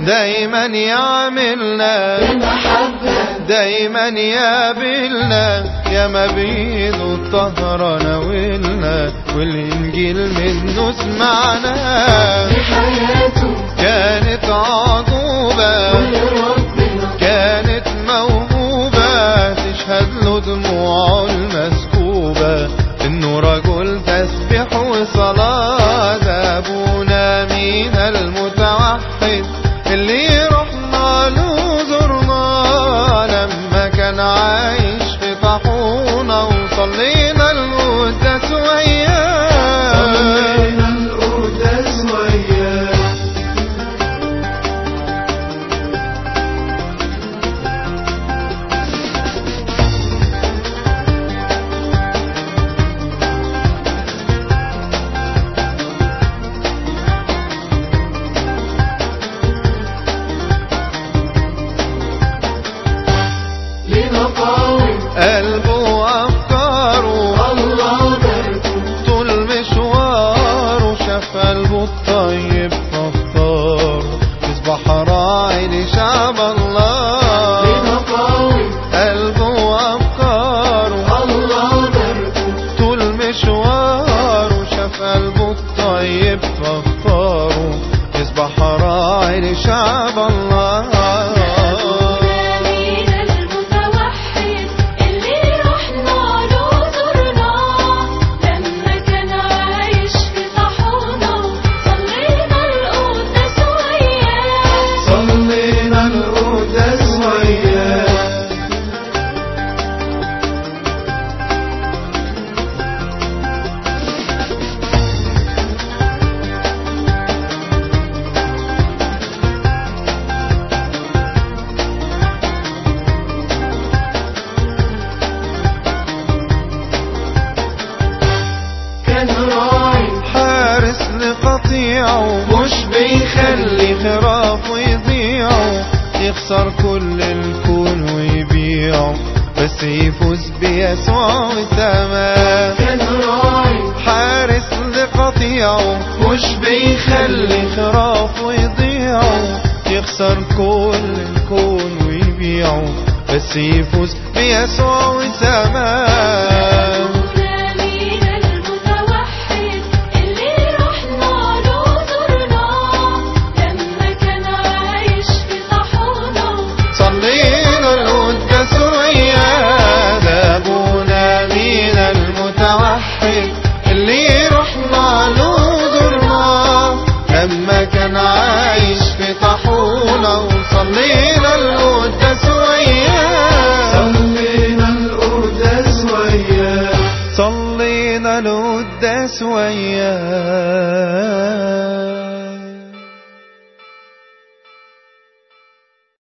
دايما يعملنا بمحبة دايما يقابلنا يا ما بيده الطهر ناولنا والإنجيل منه سمعنا. حياته كانت عقوبة كانت موهوبة. تشهد له دموعه night. يضيعوا مش بيخلي خرافه يضيعوا يخسر كل الكون ويبيعوا بس يفوز بيسوع وتمام حارس لقطيعه مش بيخلي خرافه يضيعوا يخسر كل الكون ويبيعوا بس يفوز بيسوع تمام سويا.